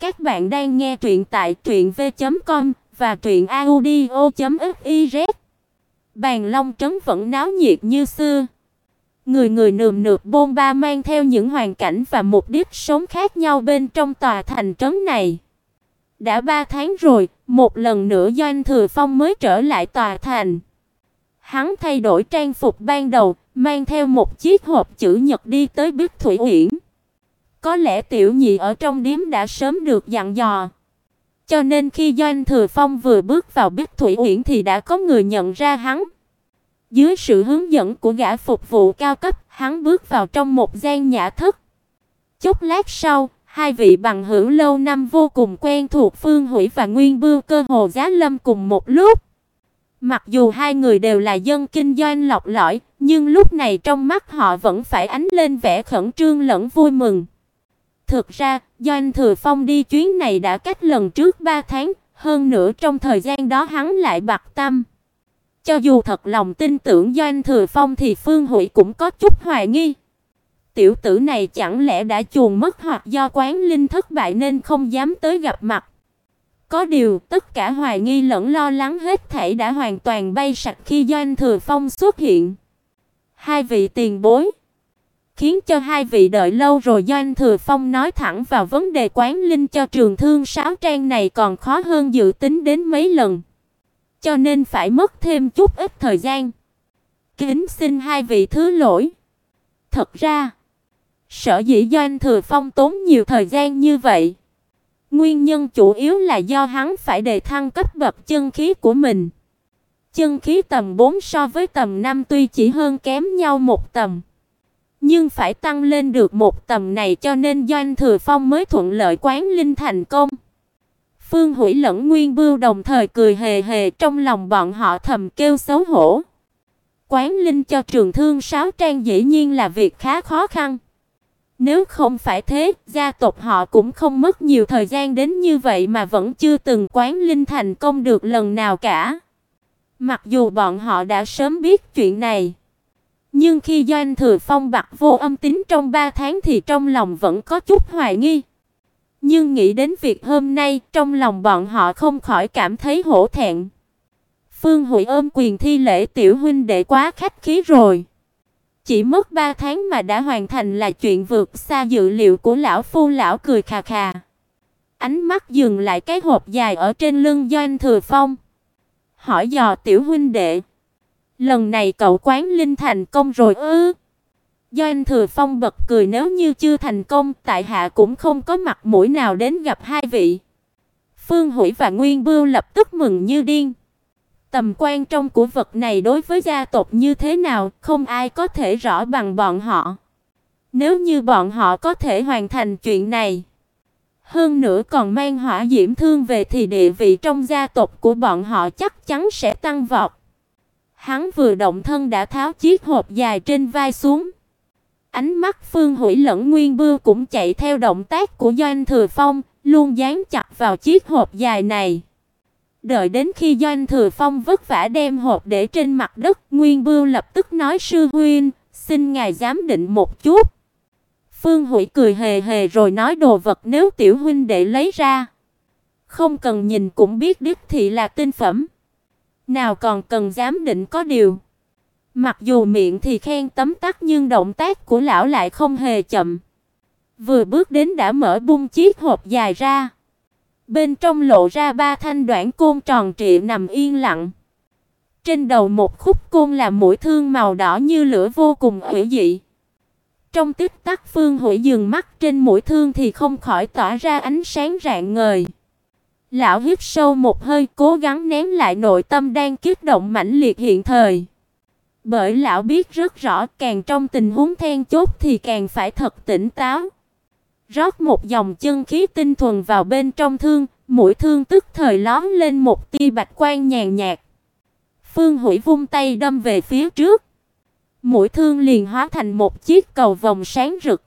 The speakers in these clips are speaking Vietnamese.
Các bạn đang nghe truyện tại truyệnv.com và truyệnaudio.fiz. Bàn Long trấn vẫn náo nhiệt như xưa. Người người nườm nượp bôn ba mang theo những hoàn cảnh và mục đích sống khác nhau bên trong tòa thành trấn này. Đã 3 tháng rồi, một lần nữa Doanh Thừa Phong mới trở lại tòa thành. Hắn thay đổi trang phục ban đầu, mang theo một chiếc hộp chữ nhật đi tới Bích Thủy Uyển. Có lẽ tiểu nhị ở trong điếm đã sớm được dặn dò. Cho nên khi Doanh Thừa Phong vừa bước vào Bích Thủy Uyển thì đã có người nhận ra hắn. Dưới sự hướng dẫn của gã phục vụ cao cấp, hắn bước vào trong một gian nhã thất. Chốc lát sau, hai vị bằng hữu lâu năm vô cùng quen thuộc Phương Hủy và Nguyên Bưu cơ hồ giá lâm cùng một lúc. Mặc dù hai người đều là dân kinh doanh lọc lõi, nhưng lúc này trong mắt họ vẫn phải ánh lên vẻ khẩn trương lẫn vui mừng. Thực ra, Doanh Thừa Phong đi chuyến này đã cách lần trước 3 tháng, hơn nữa trong thời gian đó hắn lại bạc tâm. Cho dù thật lòng tin tưởng Doanh Thừa Phong thì Phương Hủy cũng có chút hoài nghi. Tiểu tử này chẳng lẽ đã chuồn mất hoặc do quán linh thất bại nên không dám tới gặp mặt. Có điều, tất cả hoài nghi lẫn lo lắng hết thảy đã hoàn toàn bay sạch khi Doanh Thừa Phong xuất hiện. Hai vị tiền bối khiến cho hai vị đợi lâu rồi Doanh Thừa Phong nói thẳng vào vấn đề quán linh cho trường thương sáo trang này còn khó hơn dự tính đến mấy lần. Cho nên phải mất thêm chút ít thời gian. Kính xin hai vị thứ lỗi. Thật ra, sở dĩ Doanh Thừa Phong tốn nhiều thời gian như vậy, nguyên nhân chủ yếu là do hắn phải đề thăng cấp bậc chân khí của mình. Chân khí tầm 4 so với tầm 5 tuy chỉ hơn kém nhau một tầm, nhưng phải tăng lên được một tầm này cho nên Doanh Thừa Phong mới thuận lợi quán linh thành công. Phương Hủy lẫn Nguyên Bưu đồng thời cười hề hề, trong lòng bọn họ thầm kêu xấu hổ. Quán linh cho trường thương sáo trang dĩ nhiên là việc khá khó khăn. Nếu không phải thế, gia tộc họ cũng không mất nhiều thời gian đến như vậy mà vẫn chưa từng quán linh thành công được lần nào cả. Mặc dù bọn họ đã sớm biết chuyện này, nhưng khi Doanh Thừa Phong bạc vô âm tính trong 3 tháng thì trong lòng vẫn có chút hoài nghi. Nhưng nghĩ đến việc hôm nay, trong lòng bọn họ không khỏi cảm thấy hổ thẹn. Phương Hủy ôm quyền thi lễ tiểu huynh đệ quá khách khí rồi. Chỉ mất 3 tháng mà đã hoàn thành là chuyện vượt xa dự liệu của lão phu lão cười khà khà. Ánh mắt dừng lại cái hộp dài ở trên lưng Doanh Thừa Phong. Hỏi dò tiểu huynh đệ, lần này cậu quán linh thành công rồi ư? do anh Thừa Phong bật cười nếu như chưa thành công, tại hạ cũng không có mặt mũi nào đến gặp hai vị. Phương Hủy và Nguyên Bưu lập tức mừng như điên. Tầm quan trọng của vật này đối với gia tộc như thế nào, không ai có thể rõ bằng bọn họ. Nếu như bọn họ có thể hoàn thành chuyện này, hơn nữa còn mang hỏa diễm thương về thì địa vị trong gia tộc của bọn họ chắc chắn sẽ tăng vọt. Hắn vừa động thân đã tháo chiếc hộp dài trên vai xuống. Ánh mắt Phương Hủy lẫn Nguyên Bưu cũng chạy theo động tác của Doanh Thừa Phong, luôn dán chặt vào chiếc hộp dài này. Đợi đến khi Doanh Thừa Phong vất vả đem hộp để trên mặt đất, Nguyên Bưu lập tức nói sư huynh, xin ngài giám định một chút. Phương Hủy cười hề hề rồi nói đồ vật nếu tiểu huynh đệ lấy ra, không cần nhìn cũng biết đích thị là tinh phẩm. Nào còn cần giám định có điều. Mặc dù miệng thì khen tấm tắc nhưng động tác của lão lại không hề chậm. Vừa bước đến đã mở bung chiếc hộp dài ra. Bên trong lộ ra ba thanh đoạn côn tròn trịa nằm yên lặng. Trên đầu một khúc côn là mũi thương màu đỏ như lửa vô cùng ủy dị. Trong tích tắc Phương Hủy dừng mắt trên mũi thương thì không khỏi tỏa ra ánh sáng rạng ngời. Lão hít sâu một hơi, cố gắng nén lại nội tâm đang kích động mãnh liệt hiện thời. Bởi lão biết rất rõ, càng trong tình huống then chốt thì càng phải thật tỉnh táo. Rót một dòng chân khí tinh thuần vào bên trong thương, mũi thương tức thời lóe lên một tia bạch quang nhàn nhạt. Phương Hủy vung tay đâm về phía trước. Mũi thương liền hóa thành một chiếc cầu vòng sáng rực,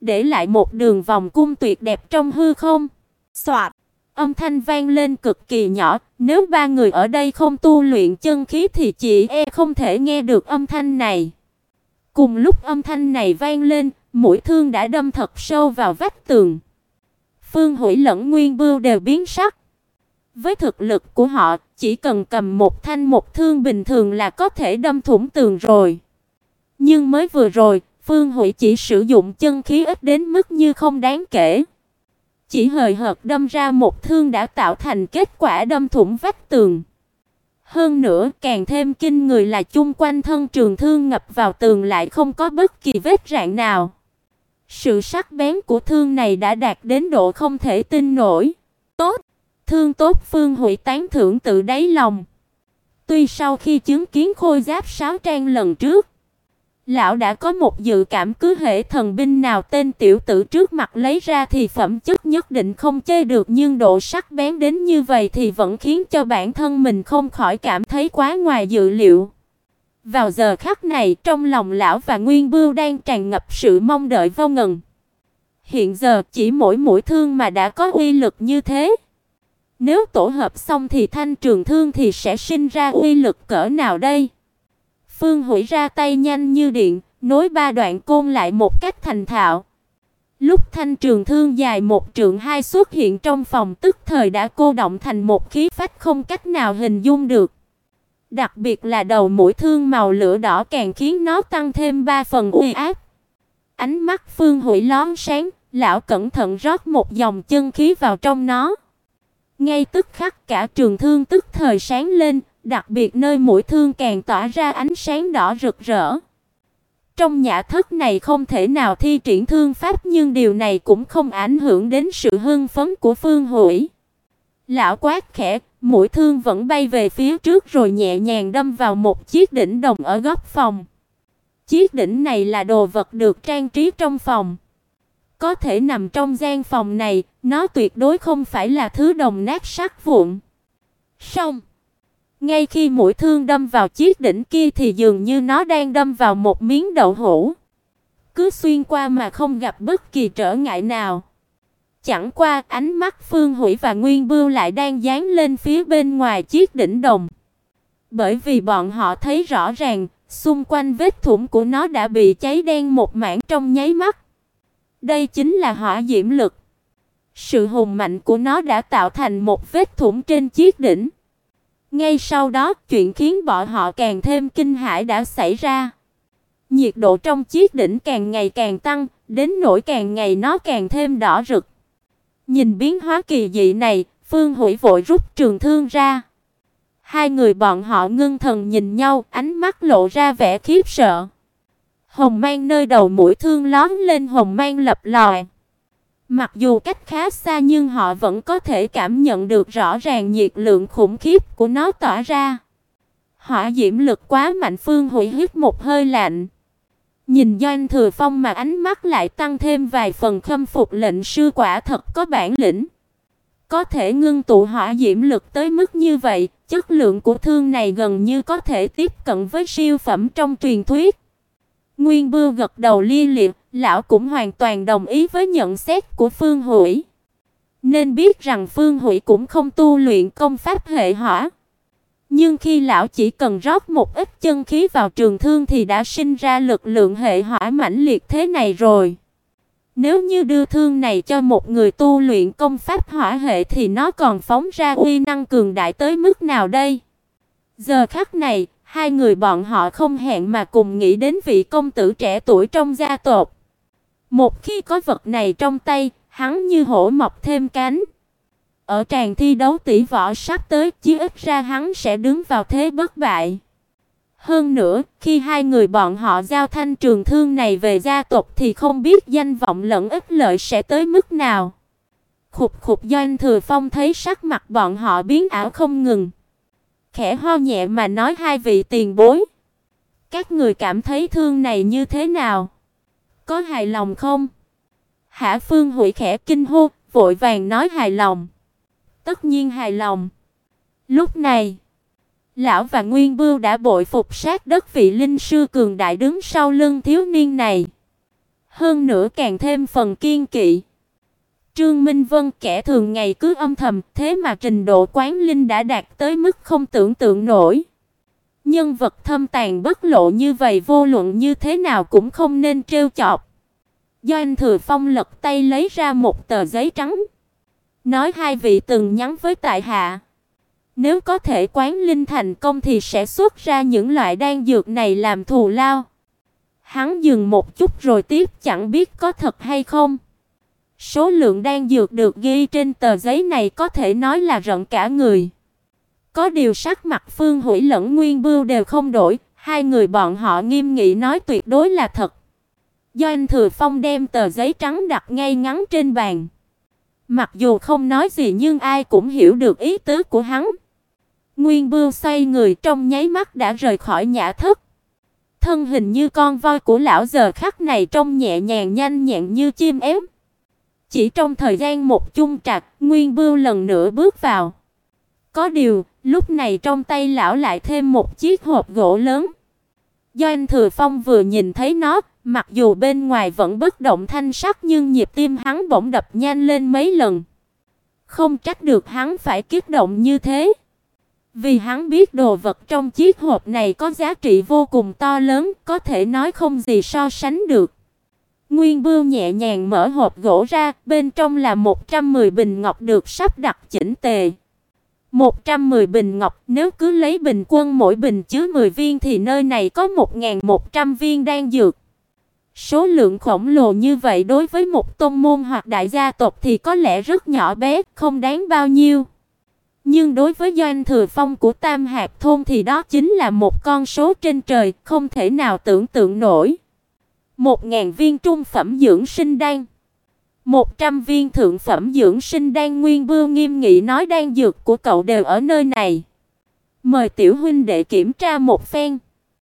để lại một đường vòng cung tuyệt đẹp trong hư không. Soạt, âm thanh vang lên cực kỳ nhỏ, nếu ba người ở đây không tu luyện chân khí thì chỉ e không thể nghe được âm thanh này. Cùng lúc âm thanh này vang lên, mũi thương đã đâm thật sâu vào vách tường. Phương Hủy lẫn Nguyên Bưu đều biến sắc. Với thực lực của họ, chỉ cần cầm một thanh một thương bình thường là có thể đâm thủng tường rồi. Nhưng mới vừa rồi, Phương Hủy chỉ sử dụng chân khí ít đến mức như không đáng kể. Chỉ hời hợt đâm ra một thương đã tạo thành kết quả đâm thủng vách tường. Hơn nữa, càng thêm kinh người là chung quanh thân trường thương ngập vào tường lại không có bất kỳ vết rạn nào. Sự sắc bén của thương này đã đạt đến độ không thể tin nổi. Tốt, thương tốt Phương Hủy tán thưởng tự đáy lòng. Tuy sau khi chứng kiến khôi giáp sáo trang lần trước, lão đã có một dự cảm cứ hệ thần binh nào tên tiểu tử trước mặt lấy ra thì phẩm chất nhất định không chê được, nhưng độ sắc bén đến như vậy thì vẫn khiến cho bản thân mình không khỏi cảm thấy quá ngoài dự liệu. Vào giờ khắc này, trong lòng lão và Nguyên Bưu đang tràn ngập sự mong đợi vô ngần. Hiện giờ chỉ mỗi mũi thương mà đã có uy lực như thế. Nếu tổ hợp xong thì thanh trường thương thì sẽ sinh ra uy lực cỡ nào đây? Phương Hủy ra tay nhanh như điện, nối ba đoạn côn lại một cách thành thạo. Lúc thanh trường thương dài một trượng hai xuất hiện trong phòng tức thời đã cô động thành một khí phách không cách nào hình dung được. Đặc biệt là đầu mũi thương màu lửa đỏ càng khiến nó tăng thêm ba phần uy áp. Ánh mắt Phương Hủy lóe sáng, lão cẩn thận rót một dòng chân khí vào trong nó. Ngay tức khắc cả trường thương tức thời sáng lên, đặc biệt nơi mũi thương càng tỏa ra ánh sáng đỏ rực rỡ. Trong nhã thất này không thể nào thi triển thương pháp nhưng điều này cũng không ảnh hưởng đến sự hưng phấn của Phương Hủy. Lão quát khẽ, mũi thương vẫn bay về phía trước rồi nhẹ nhàng đâm vào một chiếc đỉnh đồng ở góc phòng. Chiếc đỉnh này là đồ vật được trang trí trong phòng. Có thể nằm trong gian phòng này, nó tuyệt đối không phải là thứ đồng nát sắc vụn. Xong, ngay khi mũi thương đâm vào chiếc đỉnh kia thì dường như nó đang đâm vào một miếng đậu hũ. Cứ xuyên qua mà không gặp bất kỳ trở ngại nào. Chẳng qua ánh mắt Phương Hủy và Nguyên Bưu lại đang dán lên phía bên ngoài chiếc đỉnh đồng. Bởi vì bọn họ thấy rõ ràng, xung quanh vết thủng của nó đã bị cháy đen một mảng trong nháy mắt. Đây chính là hỏa diễm lực. Sự hùng mạnh của nó đã tạo thành một vết thủng trên chiếc đỉnh. Ngay sau đó, chuyện khiến bọn họ càng thêm kinh hãi đã xảy ra. Nhiệt độ trong chiếc đỉnh càng ngày càng tăng, đến nỗi càng ngày nó càng thêm đỏ rực. Nhìn biến hóa kỳ dị này, Phương Hủy vội rút trường thương ra. Hai người bọn họ ngưng thần nhìn nhau, ánh mắt lộ ra vẻ khiếp sợ. Hồng mang nơi đầu mũi thương lóm lên hồng mang lập lòe. Mặc dù cách khá xa nhưng họ vẫn có thể cảm nhận được rõ ràng nhiệt lượng khủng khiếp của nó tỏa ra. Hỏa diễm lực quá mạnh Phương Hủy hít một hơi lạnh. Nhìn Doanh Thừa Phong mà ánh mắt lại tăng thêm vài phần khâm phục lệnh sư quả thật có bản lĩnh. Có thể ngưng tụ hỏa diễm lực tới mức như vậy, chất lượng của thương này gần như có thể tiếp cận với siêu phẩm trong truyền thuyết. Nguyên Bưu gật đầu li liệt, lão cũng hoàn toàn đồng ý với nhận xét của Phương Hủy. Nên biết rằng Phương Hủy cũng không tu luyện công pháp hệ hỏa. Nhưng khi lão chỉ cần rót một ít chân khí vào trường thương thì đã sinh ra lực lượng hệ hỏa mãnh liệt thế này rồi. Nếu như đưa thương này cho một người tu luyện công pháp hỏa hệ thì nó còn phóng ra uy năng cường đại tới mức nào đây? Giờ khắc này, hai người bọn họ không hẹn mà cùng nghĩ đến vị công tử trẻ tuổi trong gia tộc. Một khi có vật này trong tay, hắn như hổ mọc thêm cánh. Ở tràng thi đấu tỷ võ sắp tới, chí ít ra hắn sẽ đứng vào thế bất bại. Hơn nữa, khi hai người bọn họ giao thanh trường thương này về gia tộc thì không biết danh vọng lẫn ích lợi sẽ tới mức nào. Khục khục Doanh Thừa Phong thấy sắc mặt bọn họ biến ảo không ngừng. Khẽ ho nhẹ mà nói hai vị tiền bối. Các người cảm thấy thương này như thế nào? Có hài lòng không? Hạ Phương Hủy khẽ kinh hô, vội vàng nói hài lòng. Tất nhiên hài lòng. Lúc này, lão và Nguyên Bưu đã bội phục sát đất vị linh sư cường đại đứng sau lưng thiếu niên này. Hơn nữa càng thêm phần kiên kỵ. Trương Minh Vân kẻ thường ngày cứ âm thầm, thế mà trình độ quán linh đã đạt tới mức không tưởng tượng nổi. Nhân vật thâm tàn bất lộ như vậy vô luận như thế nào cũng không nên trêu chọc. Do anh Thừa Phong lật tay lấy ra một tờ giấy trắng. Nói hai vị từng nhắn với tại hạ, nếu có thể quán linh thành công thì sẽ xuất ra những loại đan dược này làm thù lao. Hắn dừng một chút rồi tiếp chẳng biết có thật hay không. Số lượng đan dược được ghi trên tờ giấy này có thể nói là rợn cả người. Có điều sắc mặt Phương Hủy lẫn Nguyên Bưu đều không đổi, hai người bọn họ nghiêm nghị nói tuyệt đối là thật. Do anh Thừa Phong đem tờ giấy trắng đặt ngay ngắn trên bàn. Mặc dù không nói gì nhưng ai cũng hiểu được ý tứ của hắn. Nguyên Bưu xoay người trong nháy mắt đã rời khỏi nhã thất. Thân hình như con voi của lão giờ khắc này trông nhẹ nhàng nhanh nhẹn như chim én. Chỉ trong thời gian một chung trạc, Nguyên Bưu lần nữa bước vào. Có điều, lúc này trong tay lão lại thêm một chiếc hộp gỗ lớn. Do anh Thừa Phong vừa nhìn thấy nó, mặc dù bên ngoài vẫn bất động thanh sắc nhưng nhịp tim hắn bỗng đập nhanh lên mấy lần. Không trách được hắn phải kích động như thế. Vì hắn biết đồ vật trong chiếc hộp này có giá trị vô cùng to lớn, có thể nói không gì so sánh được. Nguyên Bưu nhẹ nhàng mở hộp gỗ ra, bên trong là 110 bình ngọc được sắp đặt chỉnh tề. 110 bình ngọc, nếu cứ lấy bình quân mỗi bình chứa 10 viên thì nơi này có 1100 viên đan dược. Số lượng khổng lồ như vậy đối với một tôn môn hoặc đại gia tộc thì có lẽ rất nhỏ bé, không đáng bao nhiêu. Nhưng đối với doanh thừa phong của Tam Hạc thôn thì đó chính là một con số trên trời, không thể nào tưởng tượng nổi. Một ngàn viên trung phẩm dưỡng sinh đan. một trăm viên thượng phẩm dưỡng sinh đan Nguyên Bưu nghiêm nghị nói đan dược của cậu đều ở nơi này. Mời tiểu huynh đệ kiểm tra một phen.